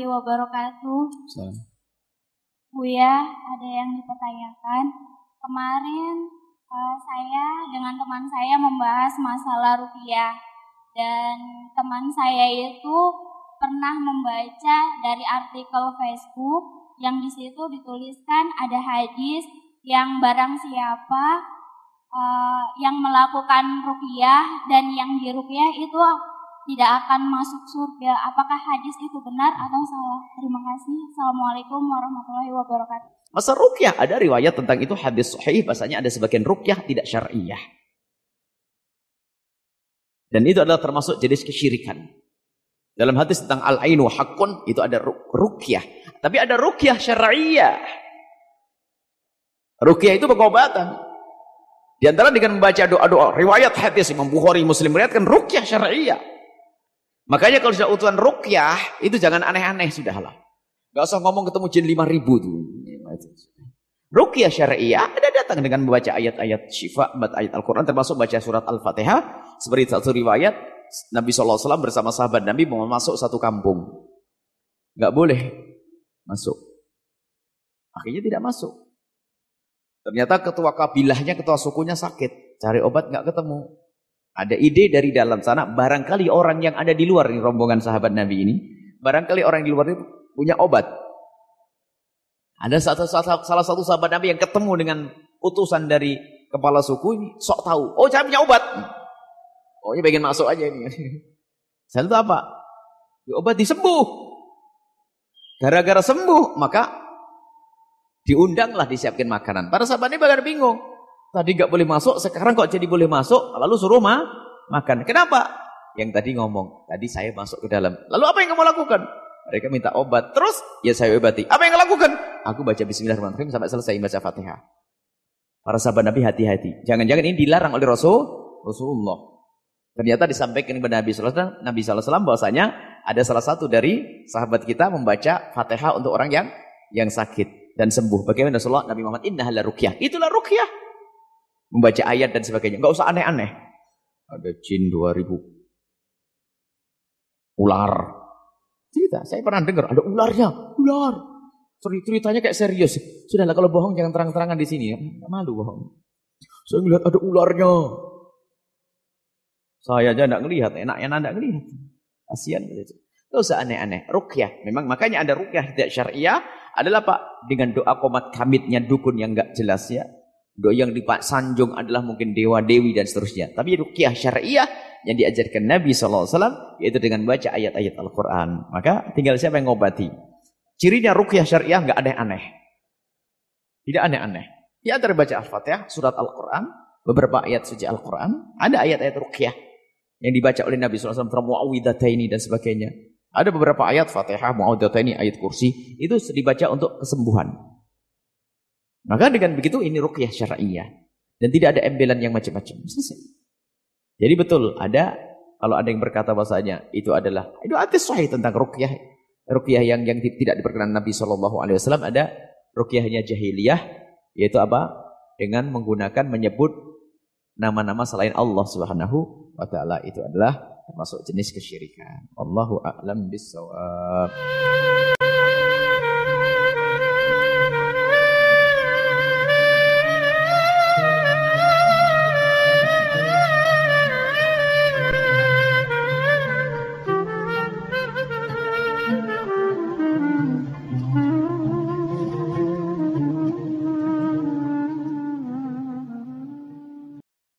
wabarakatuh. Buya, ada yang dipertanyakan. Kemarin uh, saya dengan teman saya membahas masalah rupiah dan teman saya itu pernah membaca dari artikel Facebook yang di situ dituliskan ada hadis yang barang siapa uh, yang melakukan rupiah dan yang di rupiah itu tidak akan masuk surga. Apakah hadis itu benar atau salah? Terima kasih. Assalamualaikum warahmatullahi wabarakatuh. Masa rukyah ada riwayat tentang itu hadis sahih bahasanya ada sebagian rukyah tidak syariah. Dan itu adalah termasuk jenis kesyirikan. Dalam hadis tentang al-ainu hakun itu ada rukyah. Tapi ada rukyah syariah. Rukyah itu pengobatan. Di antara dengan membaca doa-doa riwayat hadis Imam Bukhari Muslim meriwayatkan rukyah syariah. Makanya kalau sudah utuhan rukyah, itu jangan aneh-aneh sudahlah. Gak usah ngomong ketemu jin lima ribu tuh. Rukyah syariah ada datang dengan membaca ayat-ayat syifa, membaca ayat Al-Quran, termasuk baca surat Al-Fatihah. Seperti satu riwayat, Nabi SAW bersama sahabat Nabi mau masuk satu kampung. Gak boleh masuk. Akhirnya tidak masuk. Ternyata ketua kabilahnya, ketua sukunya sakit. Cari obat gak ketemu. Ada ide dari dalam sana, barangkali orang yang ada di luar ini rombongan sahabat Nabi ini, barangkali orang di luar itu punya obat. Ada satu, salah satu sahabat Nabi yang ketemu dengan utusan dari kepala suku ini, sok tahu. Oh, saya punya obat. Oh, ini pengen masuk aja ini. Saya itu apa? Ya, obat disembuh. Gara-gara sembuh, maka diundanglah disiapkan makanan. Para sahabat ini bakal bingung. Tadi gak boleh masuk, sekarang kok jadi boleh masuk, lalu suruh ma makan. Kenapa? Yang tadi ngomong, tadi saya masuk ke dalam. Lalu apa yang kamu lakukan? Mereka minta obat. Terus, ya saya obati. Apa yang kamu lakukan? Aku baca bismillahirrahmanirrahim sampai selesai baca fatihah. Para sahabat Nabi hati-hati. Jangan-jangan ini dilarang oleh Rasul Rasulullah. Ternyata disampaikan kepada Nabi SAW, Nabi SAW bahwasanya ada salah satu dari sahabat kita membaca fatihah untuk orang yang yang sakit dan sembuh. Bagaimana Rasulullah Nabi Muhammad innahala rukyah. Itulah rukyah membaca ayat dan sebagainya. Enggak usah aneh-aneh. Ada jin 2000. Ular. Cerita, saya pernah dengar ada ularnya, ular. Ceritanya kayak serius. Sudahlah kalau bohong jangan terang-terangan di sini ya. Malu bohong. Saya melihat ada ularnya. Saya aja enggak ngelihat, enaknya enggak ngelihat. Kasihan gitu. Enggak usah aneh-aneh. Rukyah. Memang makanya ada rukyah tidak syariah adalah Pak dengan doa komat kamitnya dukun yang enggak jelas ya. Yang sanjung adalah mungkin dewa-dewi dan seterusnya. Tapi rukyah syariah yang diajarkan Nabi SAW yaitu dengan baca ayat-ayat Al-Quran. Maka tinggal siapa yang ngobati. Cirinya rukyah syariah nggak aneh-aneh. Tidak aneh-aneh. Di antara baca Al-Fatihah, surat Al-Quran, beberapa ayat suci Al-Quran, ada ayat-ayat rukyah yang dibaca oleh Nabi SAW tentang muawwidataini dan sebagainya. Ada beberapa ayat Fatihah, muawwidataini, ayat kursi, itu dibaca untuk kesembuhan. Maka dengan begitu ini rukyah syariah. Dan tidak ada embelan yang macam-macam. Jadi betul, ada kalau ada yang berkata bahasanya itu adalah itu hadis sahih tentang rukyah. Rukyah yang yang tidak diperkenan Nabi wasallam ada rukyahnya jahiliyah yaitu apa? Dengan menggunakan menyebut nama-nama selain Allah Subhanahu wa taala itu adalah termasuk jenis kesyirikan. Allahu a'lam bissawab.